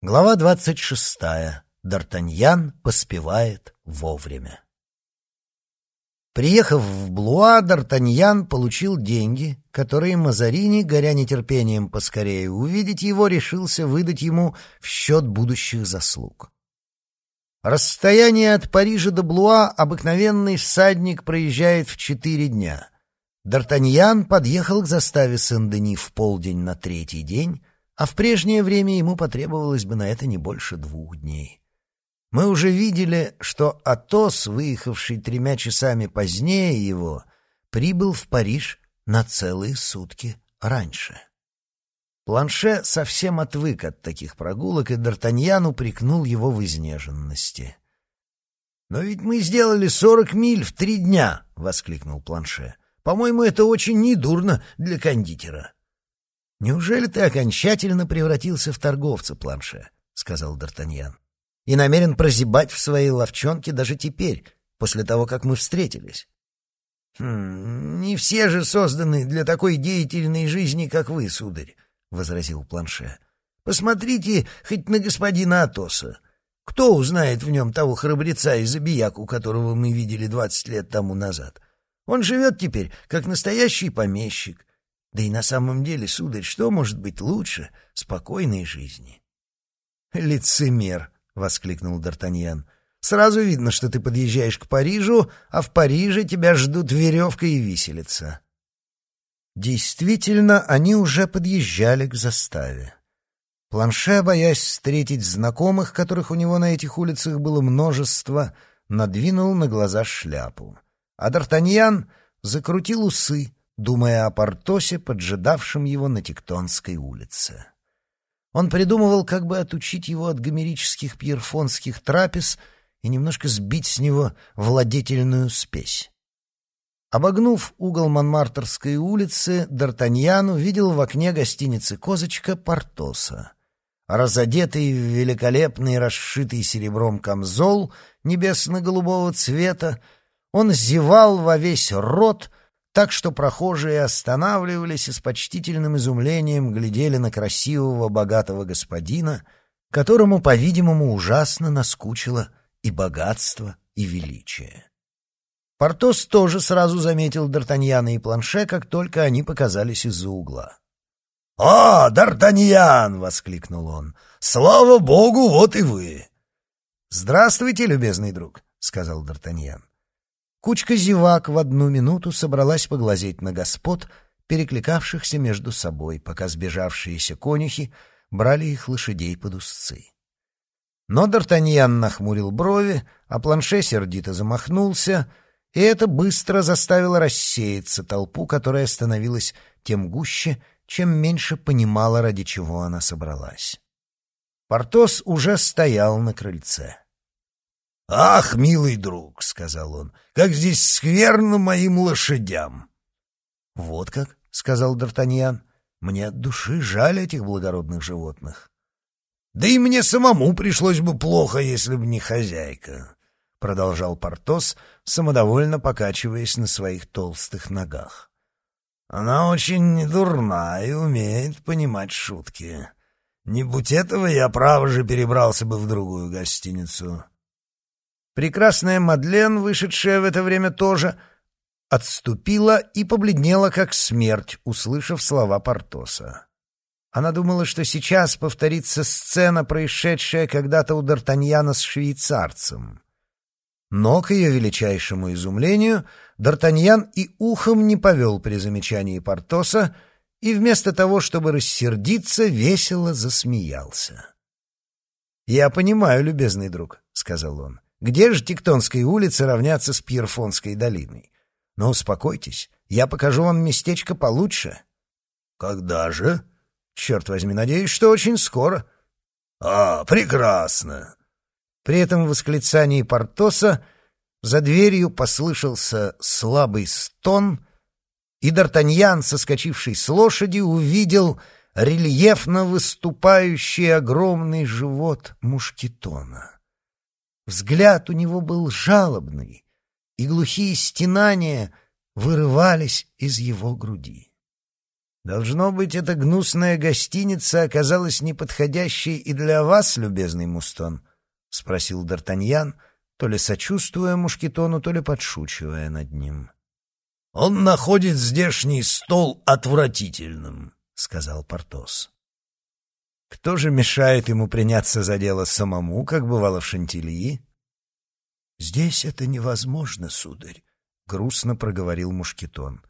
Глава двадцать шестая. Д'Артаньян поспевает вовремя. Приехав в Блуа, Д'Артаньян получил деньги, которые Мазарини, горя нетерпением поскорее увидеть его, решился выдать ему в счет будущих заслуг. Расстояние от Парижа до Блуа обыкновенный всадник проезжает в четыре дня. Д'Артаньян подъехал к заставе Сен-Дени в полдень на третий день, а в прежнее время ему потребовалось бы на это не больше двух дней. Мы уже видели, что Атос, выехавший тремя часами позднее его, прибыл в Париж на целые сутки раньше. Планше совсем отвык от таких прогулок, и Д'Артаньян упрекнул его в изнеженности. «Но ведь мы сделали сорок миль в три дня!» — воскликнул Планше. «По-моему, это очень недурно для кондитера». «Неужели ты окончательно превратился в торговца, Планше?» — сказал Д'Артаньян. «И намерен прозябать в своей ловчонке даже теперь, после того, как мы встретились?» «Хм, не все же созданы для такой деятельной жизни, как вы, сударь», — возразил Планше. «Посмотрите хоть на господина Атоса. Кто узнает в нем того храбреца и забияку, которого мы видели двадцать лет тому назад? Он живет теперь, как настоящий помещик, да и на самом деле, сударь, что может быть лучше спокойной жизни? «Лицемер!» — воскликнул Д'Артаньян. «Сразу видно, что ты подъезжаешь к Парижу, а в Париже тебя ждут веревка и виселица». Действительно, они уже подъезжали к заставе. Планше, боясь встретить знакомых, которых у него на этих улицах было множество, надвинул на глаза шляпу. А Д'Артаньян закрутил усы, думая о Портосе, поджидавшем его на Тектонской улице. Он придумывал, как бы отучить его от гомерических пьерфонских трапез и немножко сбить с него владетельную спесь. Обогнув угол Монмартерской улицы, Д'Артаньян увидел в окне гостиницы «Козочка» Портоса. Разодетый в великолепный, расшитый серебром камзол небесно-голубого цвета, он зевал во весь рот, так что прохожие останавливались и с почтительным изумлением глядели на красивого, богатого господина, которому, по-видимому, ужасно наскучило и богатство, и величие. Портос тоже сразу заметил Д'Артаньяна и Планше, как только они показались из-за угла. «О, Д'Артаньян!» — воскликнул он. «Слава богу, вот и вы!» «Здравствуйте, любезный друг», — сказал Д'Артаньян. Кучка зевак в одну минуту собралась поглазеть на господ, перекликавшихся между собой, пока сбежавшиеся конюхи брали их лошадей под узцы. Но Д'Артаньян нахмурил брови, а планше сердито замахнулся, и это быстро заставило рассеяться толпу, которая становилась тем гуще, чем меньше понимала, ради чего она собралась. Портос уже стоял на крыльце. «Ах, милый друг», — сказал он, — «как здесь скверно моим лошадям!» «Вот как», — сказал Д'Артаньян, — «мне от души жаль этих благородных животных». «Да и мне самому пришлось бы плохо, если бы не хозяйка», — продолжал Портос, самодовольно покачиваясь на своих толстых ногах. «Она очень недурна и умеет понимать шутки. Не будь этого, я, право же, перебрался бы в другую гостиницу». Прекрасная Мадлен, вышедшая в это время тоже, отступила и побледнела, как смерть, услышав слова Портоса. Она думала, что сейчас повторится сцена, происшедшая когда-то у Д'Артаньяна с швейцарцем. Но, к ее величайшему изумлению, Д'Артаньян и ухом не повел при замечании Портоса и вместо того, чтобы рассердиться, весело засмеялся. «Я понимаю, любезный друг», — сказал он. Где же Тектонская улица равняться с Пьерфонской долиной? Но успокойтесь, я покажу вам местечко получше. Когда же? Черт возьми, надеюсь, что очень скоро. А, прекрасно. При этом восклицании Портоса за дверью послышался слабый стон, и Д'Артаньян, соскочивший с лошади, увидел рельефно выступающий огромный живот мушкетона. Взгляд у него был жалобный, и глухие стенания вырывались из его груди. Должно быть, эта гнусная гостиница оказалась неподходящей и для вас, любезный Мустон, — спросил Д'Артаньян, то ли сочувствуя Мушкетону, то ли подшучивая над ним. — Он находит здешний стол отвратительным, — сказал Портос. — Кто же мешает ему приняться за дело самому, как бывало в Шантильи? — Здесь это невозможно, сударь, — грустно проговорил Мушкетон.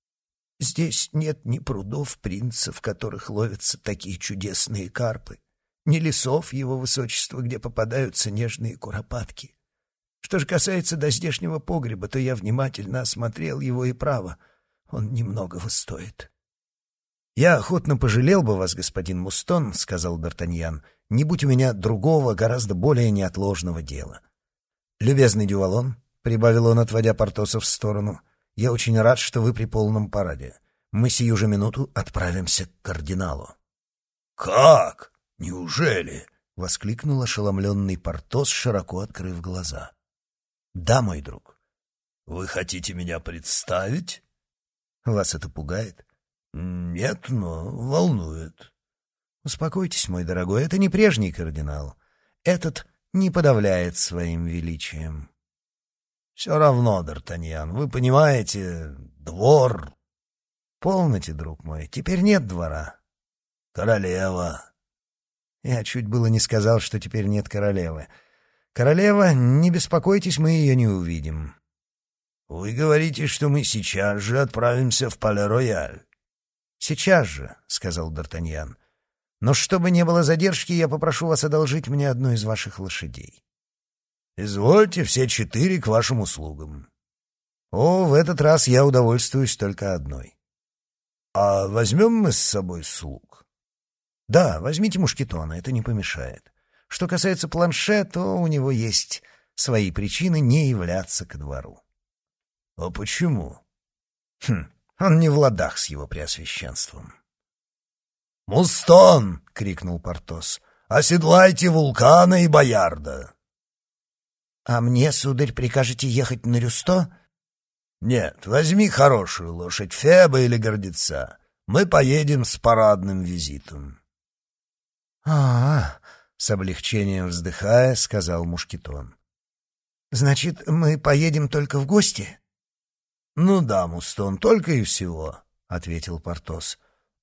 — Здесь нет ни прудов принца, в которых ловятся такие чудесные карпы, ни лесов его высочества, где попадаются нежные куропатки. Что же касается до здешнего погреба, то я внимательно осмотрел его и право. Он немногого стоит. — Я охотно пожалел бы вас, господин Мустон, — сказал Д'Артаньян, — не будь у меня другого, гораздо более неотложного дела. — Любезный Дювалон, — прибавил он, отводя Портоса в сторону, — я очень рад, что вы при полном параде. Мы сию же минуту отправимся к кардиналу. — Как? Неужели? — воскликнул ошеломленный Портос, широко открыв глаза. «Да, мой друг». «Вы хотите меня представить?» «Вас это пугает?» «Нет, но волнует». «Успокойтесь, мой дорогой, это не прежний кардинал. Этот не подавляет своим величием». «Все равно, Д'Артаньян, вы понимаете, двор...» «Полноте, друг мой, теперь нет двора». «Королева». Я чуть было не сказал, что теперь нет королевы. «Королева, не беспокойтесь, мы ее не увидим». «Вы говорите, что мы сейчас же отправимся в Пале-Рояль?» «Сейчас же», — сказал Д'Артаньян. «Но чтобы не было задержки, я попрошу вас одолжить мне одну из ваших лошадей». «Извольте, все четыре к вашим услугам». «О, в этот раз я удовольствуюсь только одной». «А возьмем мы с собой слуг?» «Да, возьмите мушкетона, это не помешает». Что касается планше, то у него есть свои причины не являться ко двору. — А почему? — Хм, он не в ладах с его преосвященством. — Мустон! — крикнул Портос. — Оседлайте вулкана и боярда! — А мне, сударь, прикажете ехать на Рюсто? — Нет, возьми хорошую лошадь, Феба или Гордеца. Мы поедем с парадным визитом. — А-а-а! С облегчением вздыхая, сказал Мушкетон. «Значит, мы поедем только в гости?» «Ну да, Мустон, только и всего», — ответил Портос.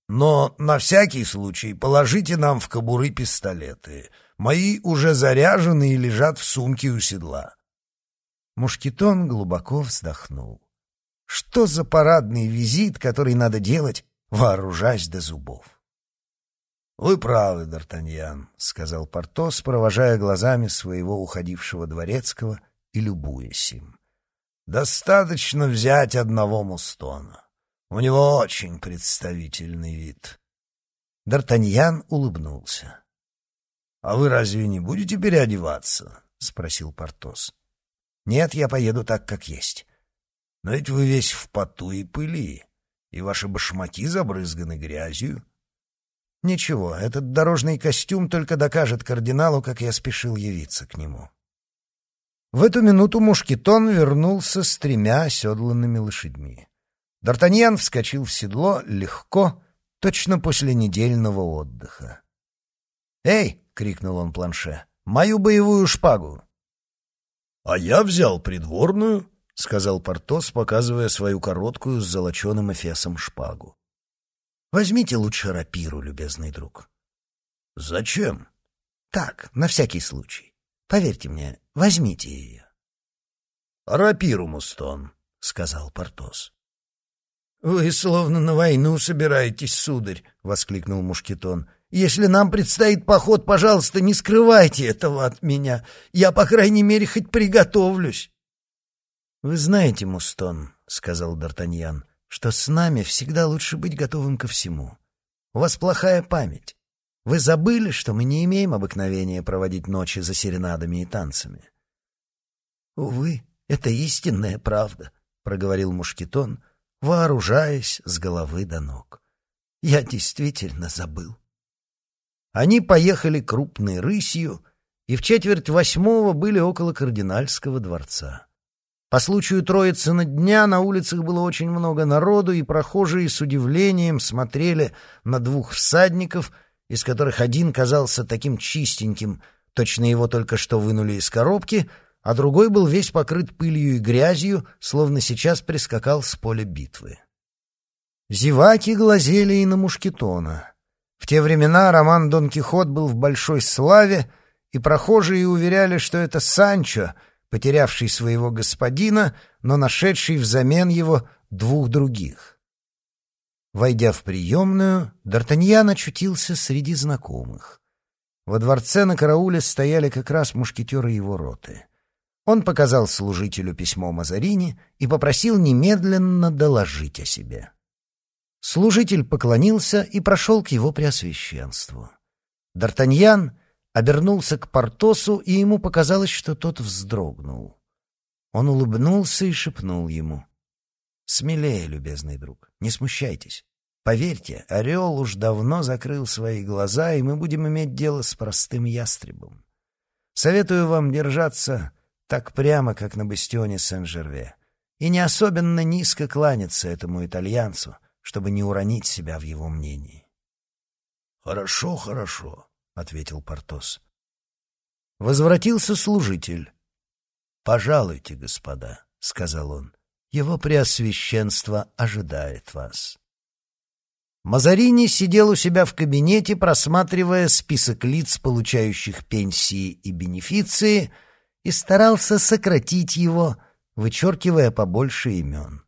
«Но на всякий случай положите нам в кобуры пистолеты. Мои уже заряжены и лежат в сумке у седла». Мушкетон глубоко вздохнул. «Что за парадный визит, который надо делать, вооружаясь до зубов?» «Вы правы, Д'Артаньян», — сказал Портос, провожая глазами своего уходившего дворецкого и любуясь им. «Достаточно взять одного мустона. У него очень представительный вид». Д'Артаньян улыбнулся. «А вы разве не будете переодеваться?» — спросил Портос. «Нет, я поеду так, как есть». «Но ведь вы весь в поту и пыли, и ваши башмаки забрызганы грязью». Ничего, этот дорожный костюм только докажет кардиналу, как я спешил явиться к нему. В эту минуту Мушкетон вернулся с тремя оседланными лошадьми. Д'Артаньян вскочил в седло легко, точно после недельного отдыха. «Эй!» — крикнул он планше. «Мою боевую шпагу!» «А я взял придворную», — сказал Портос, показывая свою короткую с золоченым эфесом шпагу. Возьмите лучше рапиру, любезный друг. — Зачем? — Так, на всякий случай. Поверьте мне, возьмите ее. — Рапиру, Мустон, — сказал Портос. — Вы словно на войну собираетесь, сударь, — воскликнул Мушкетон. — Если нам предстоит поход, пожалуйста, не скрывайте этого от меня. Я, по крайней мере, хоть приготовлюсь. — Вы знаете, Мустон, — сказал Д'Артаньян, — что с нами всегда лучше быть готовым ко всему. У вас плохая память. Вы забыли, что мы не имеем обыкновения проводить ночи за серенадами и танцами. — Увы, это истинная правда, — проговорил Мушкетон, вооружаясь с головы до ног. — Я действительно забыл. Они поехали крупной рысью и в четверть восьмого были около кардинальского дворца. По случаю Троицына дня на улицах было очень много народу, и прохожие с удивлением смотрели на двух всадников, из которых один казался таким чистеньким, точно его только что вынули из коробки, а другой был весь покрыт пылью и грязью, словно сейчас прискакал с поля битвы. Зеваки глазели и на Мушкетона. В те времена роман «Дон Кихот» был в большой славе, и прохожие уверяли, что это Санчо, потерявший своего господина, но нашедший взамен его двух других. Войдя в приемную, Д'Артаньян очутился среди знакомых. Во дворце на карауле стояли как раз мушкетеры его роты. Он показал служителю письмо Мазарини и попросил немедленно доложить о себе. Служитель поклонился и прошел к его преосвященству. Д'Артаньян обернулся к Портосу, и ему показалось, что тот вздрогнул. Он улыбнулся и шепнул ему. «Смелее, любезный друг, не смущайтесь. Поверьте, орел уж давно закрыл свои глаза, и мы будем иметь дело с простым ястребом. Советую вам держаться так прямо, как на бастионе Сен-Жерве, и не особенно низко кланяться этому итальянцу, чтобы не уронить себя в его мнении. «Хорошо, хорошо», — ответил Портос. Возвратился служитель. «Пожалуйте, господа», — сказал он, — «его преосвященство ожидает вас». Мазарини сидел у себя в кабинете, просматривая список лиц, получающих пенсии и бенефиции, и старался сократить его, вычеркивая побольше имен.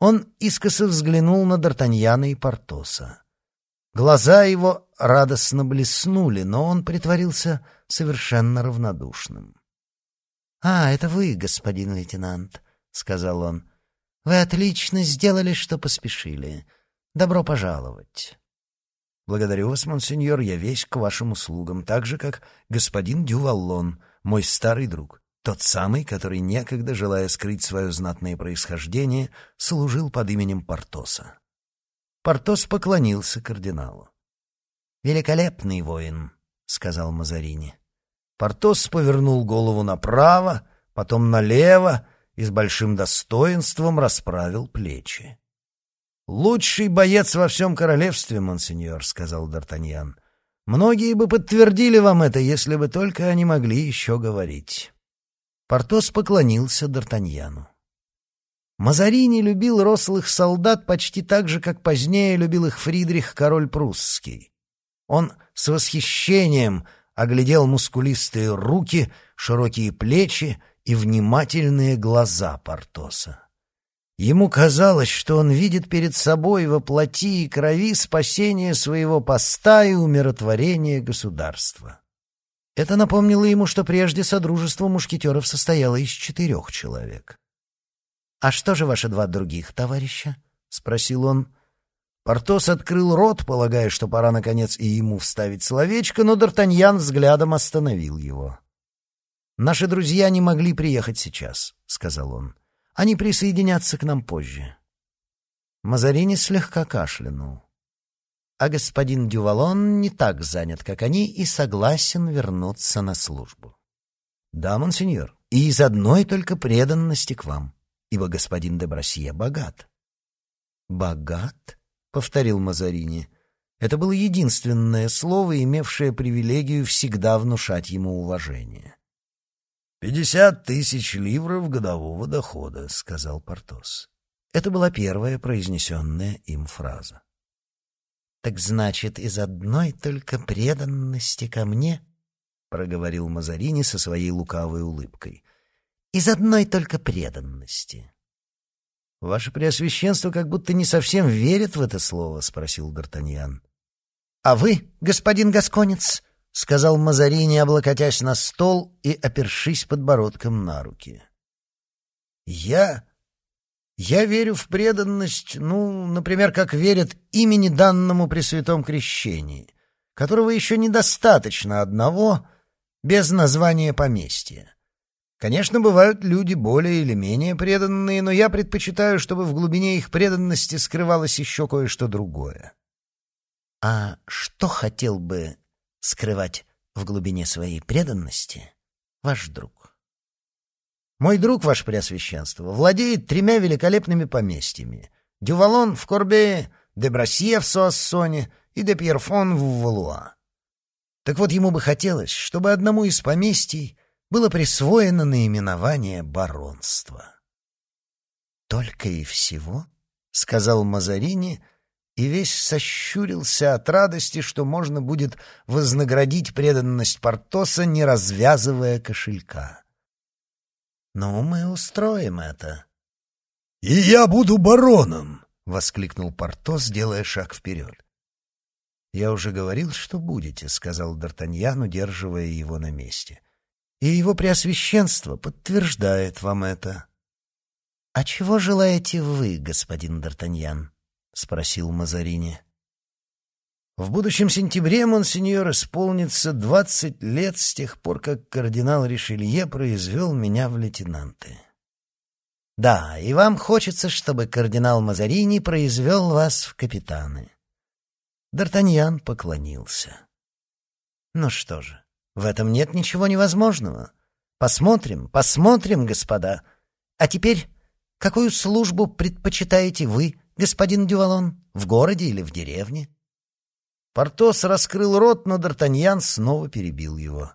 Он искоса взглянул на Д'Артаньяна и Портоса. Глаза его радостно блеснули, но он притворился совершенно равнодушным. — А, это вы, господин лейтенант, — сказал он. — Вы отлично сделали, что поспешили. Добро пожаловать. — Благодарю вас, монсеньор, я весь к вашим услугам, так же, как господин Дюваллон, мой старый друг. Тот самый, который некогда, желая скрыть свое знатное происхождение, служил под именем Портоса. Портос поклонился кардиналу. «Великолепный воин», — сказал Мазарини. Портос повернул голову направо, потом налево и с большим достоинством расправил плечи. «Лучший боец во всем королевстве, монсеньор», — сказал Д'Артаньян. «Многие бы подтвердили вам это, если бы только они могли еще говорить». Портос поклонился Д'Артаньяну. Мазарини любил рослых солдат почти так же, как позднее любил их Фридрих, король прусский. Он с восхищением оглядел мускулистые руки, широкие плечи и внимательные глаза Портоса. Ему казалось, что он видит перед собой во плоти и крови спасение своего поста и умиротворение государства. Это напомнило ему, что прежде содружество мушкетеров состояло из четырех человек. «А что же ваши два других товарища?» — спросил он. Портос открыл рот, полагая, что пора, наконец, и ему вставить словечко, но Д'Артаньян взглядом остановил его. «Наши друзья не могли приехать сейчас», — сказал он. «Они присоединятся к нам позже». Мазарини слегка кашлянул а господин Дювалон не так занят, как они, и согласен вернуться на службу. — Да, монсеньор, и из одной только преданности к вам, ибо господин де Брасье богат. — Богат? — повторил Мазарини. Это было единственное слово, имевшее привилегию всегда внушать ему уважение. «Пятьдесят тысяч ливров годового дохода», — сказал Портос. Это была первая произнесенная им фраза. «Так значит, из одной только преданности ко мне?» — проговорил Мазарини со своей лукавой улыбкой. «Из одной только преданности». «Ваше Преосвященство как будто не совсем верит в это слово», — спросил Д'Артаньян. «А вы, господин Гасконец?» — сказал Мазарини, облокотясь на стол и опершись подбородком на руки. «Я я верю в преданность, ну, например, как верят имени данному при святом крещении, которого еще недостаточно одного без названия поместья. Конечно, бывают люди более или менее преданные, но я предпочитаю, чтобы в глубине их преданности скрывалось еще кое-что другое. А что хотел бы скрывать в глубине своей преданности ваш друг? Мой друг, ваше преосвященство, владеет тремя великолепными поместьями. Дювалон в Корбее, де Брасье в Суассоне и де Пьерфон в Валуа. Так вот, ему бы хотелось, чтобы одному из поместий было присвоено наименование баронства. «Только и всего?» — сказал Мазарини, и весь сощурился от радости, что можно будет вознаградить преданность Портоса, не развязывая кошелька. «Ну, мы устроим это». «И я буду бароном!» — воскликнул Портос, делая шаг вперед. «Я уже говорил, что будете», — сказал Д'Артаньян, удерживая его на месте. «И его преосвященство подтверждает вам это». «А чего желаете вы, господин Д'Артаньян?» — спросил Мазарини. В будущем сентябре, монсеньор, исполнится двадцать лет с тех пор, как кардинал Ришелье произвел меня в лейтенанты. Да, и вам хочется, чтобы кардинал Мазарини произвел вас в капитаны. Д'Артаньян поклонился. Ну что же, в этом нет ничего невозможного. Посмотрим, посмотрим, господа. А теперь, какую службу предпочитаете вы, господин Дювалон, в городе или в деревне? Портос раскрыл рот, но Д'Артаньян снова перебил его.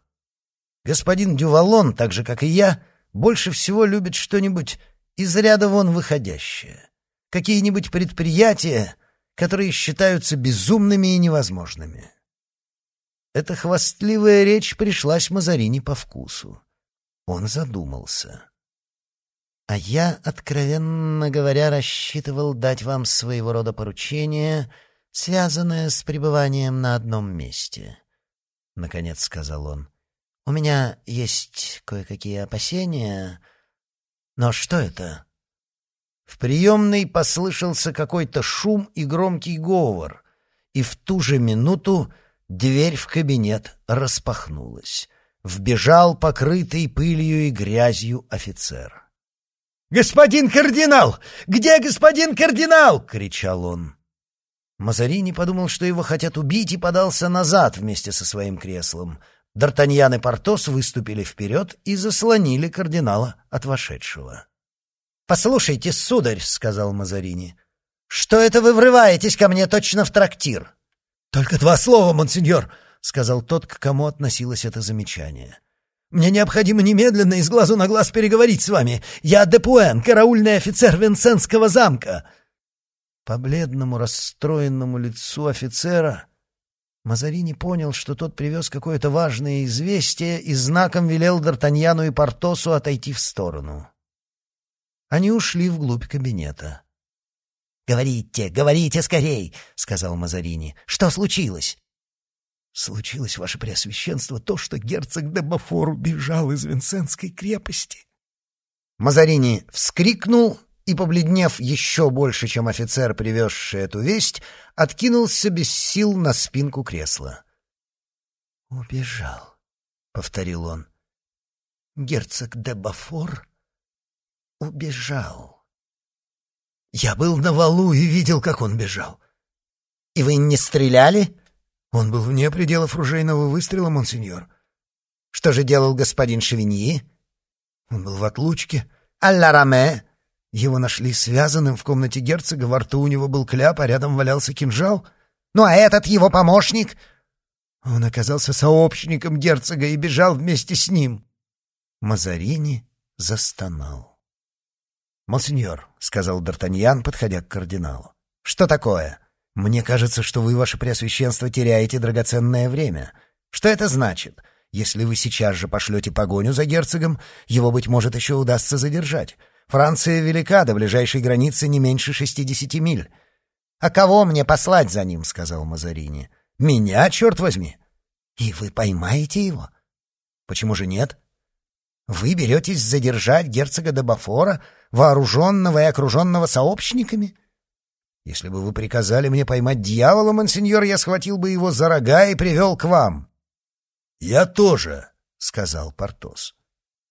Господин Дювалон, так же, как и я, больше всего любит что-нибудь из ряда вон выходящее. Какие-нибудь предприятия, которые считаются безумными и невозможными. Эта хвастливая речь пришлась Мазарини по вкусу. Он задумался. «А я, откровенно говоря, рассчитывал дать вам своего рода поручение, связанное с пребыванием на одном месте», — наконец сказал он. «У меня есть кое-какие опасения...» Но что это? В приемной послышался какой-то шум и громкий говор, и в ту же минуту дверь в кабинет распахнулась. Вбежал покрытый пылью и грязью офицер. «Господин кардинал! Где господин кардинал?» — кричал он. Мазарини подумал, что его хотят убить, и подался назад вместе со своим креслом — Д'Артаньян и Портос выступили вперед и заслонили кардинала от вошедшего. «Послушайте, сударь», — сказал Мазарини, — «что это вы врываетесь ко мне точно в трактир?» «Только два слова, монсеньор», — сказал тот, к кому относилось это замечание. «Мне необходимо немедленно из глазу на глаз переговорить с вами. Я Депуэн, караульный офицер Винсентского замка». По бледному, расстроенному лицу офицера Мазарини понял, что тот привез какое-то важное известие и знаком велел Д'Артаньяну и Портосу отойти в сторону. Они ушли вглубь кабинета. «Говорите, говорите скорей!» — сказал Мазарини. «Что случилось?» «Случилось, ваше преосвященство, то, что герцог де Бафор убежал из Винсентской крепости». Мазарини вскрикнул и, побледнев еще больше, чем офицер, привезший эту весть, откинулся без сил на спинку кресла. «Убежал», — повторил он. «Герцог де Бафор убежал». «Я был на валу и видел, как он бежал». «И вы не стреляли?» «Он был вне пределов ружейного выстрела, монсеньор». «Что же делал господин Шевиньи?» «Он был в отлучке». «А Раме?» Его нашли связанным в комнате герцога, во рту у него был кляп, а рядом валялся кинжал. Ну а этот его помощник? Он оказался сообщником герцога и бежал вместе с ним. Мазарини застонал. «Монсеньор», — сказал Д'Артаньян, подходя к кардиналу, — «что такое? Мне кажется, что вы, ваше преосвященство, теряете драгоценное время. Что это значит? Если вы сейчас же пошлете погоню за герцогом, его, быть может, еще удастся задержать». Франция велика, до ближайшей границы не меньше шестидесяти миль. «А кого мне послать за ним?» — сказал Мазарини. «Меня, черт возьми!» «И вы поймаете его?» «Почему же нет?» «Вы беретесь задержать герцога де Бафора, вооруженного и окруженного сообщниками?» «Если бы вы приказали мне поймать дьявола, монсеньор, я схватил бы его за рога и привел к вам». «Я тоже», — сказал Портос.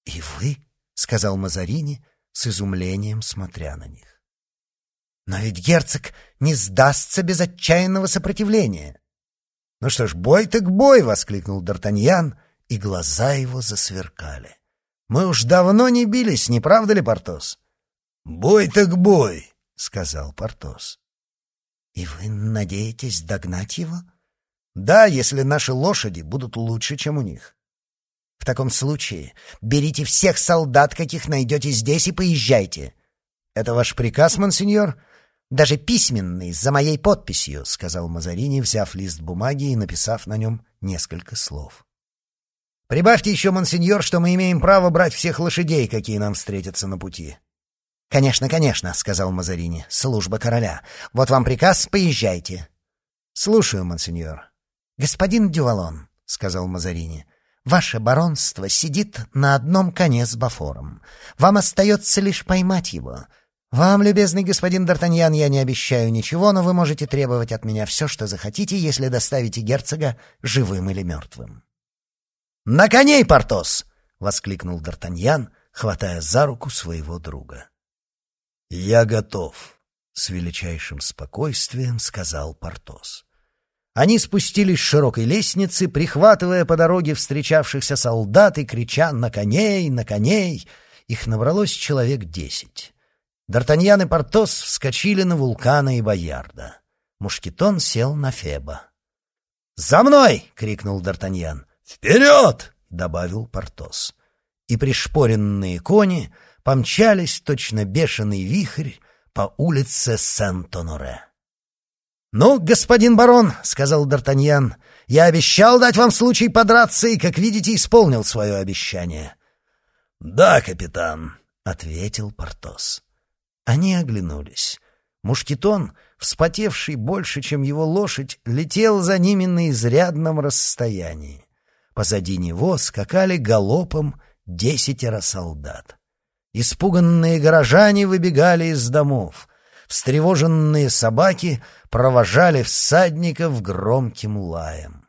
«И вы?» — сказал Мазарини, с изумлением смотря на них. «Но ведь герцог не сдастся без отчаянного сопротивления!» «Ну что ж, бой так бой!» — воскликнул Д'Артаньян, и глаза его засверкали. Мы уж давно не бились, не правда ли, Портос? Бой так бой, сказал Портос. И вы надеетесь догнать его? Да, если наши лошади будут лучше, чем у них. В таком случае берите всех солдат, каких найдете здесь, и поезжайте. Это ваш приказ, монсеньор? Даже письменный, за моей подписью, сказал Мазарини, взяв лист бумаги и написав на нем несколько слов. Прибавьте еще, монсеньор, что мы имеем право брать всех лошадей, какие нам встретятся на пути. «Конечно, конечно», — сказал Мазарини. «Служба короля. Вот вам приказ, поезжайте». «Слушаю, монсеньор». «Господин Дювалон», — сказал Мазарини, — «ваше баронство сидит на одном коне с Бафором. Вам остается лишь поймать его. Вам, любезный господин Д'Артаньян, я не обещаю ничего, но вы можете требовать от меня все, что захотите, если доставите герцога живым или мертвым». «На коней, Портос!» — воскликнул Д'Артаньян, хватая за руку своего друга. «Я готов», — с величайшим спокойствием сказал Портос. Они спустились с широкой лестницы, прихватывая по дороге встречавшихся солдат и крича «На коней! На коней!» Их набралось человек десять. Д'Артаньян и Портос вскочили на вулкана и Боярда. Мушкетон сел на Феба. «За мной!» — крикнул Д'Артаньян. «Вперед!» — добавил Портос. И пришпоренные кони помчались точно бешеный вихрь по улице Сент-Оноре. «Ну, господин барон», — сказал Д'Артаньян, — «я обещал дать вам случай подраться и, как видите, исполнил свое обещание». «Да, капитан», — ответил Портос. Они оглянулись. Мушкетон, вспотевший больше, чем его лошадь, летел за ними на изрядном расстоянии. Позади него скакали галопом десятеро солдат. Испуганные горожане выбегали из домов. Встревоженные собаки провожали всадников громким лаем.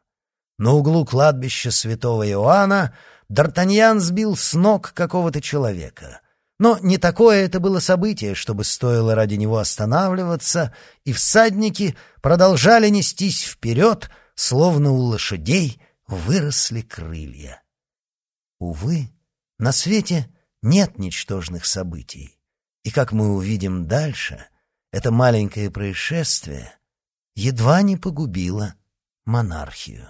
На углу кладбища святого Иоанна Д'Артаньян сбил с ног какого-то человека. Но не такое это было событие, чтобы стоило ради него останавливаться, и всадники продолжали нестись вперед, словно у лошадей — выросли крылья. Увы, на свете нет ничтожных событий, и, как мы увидим дальше, это маленькое происшествие едва не погубило монархию.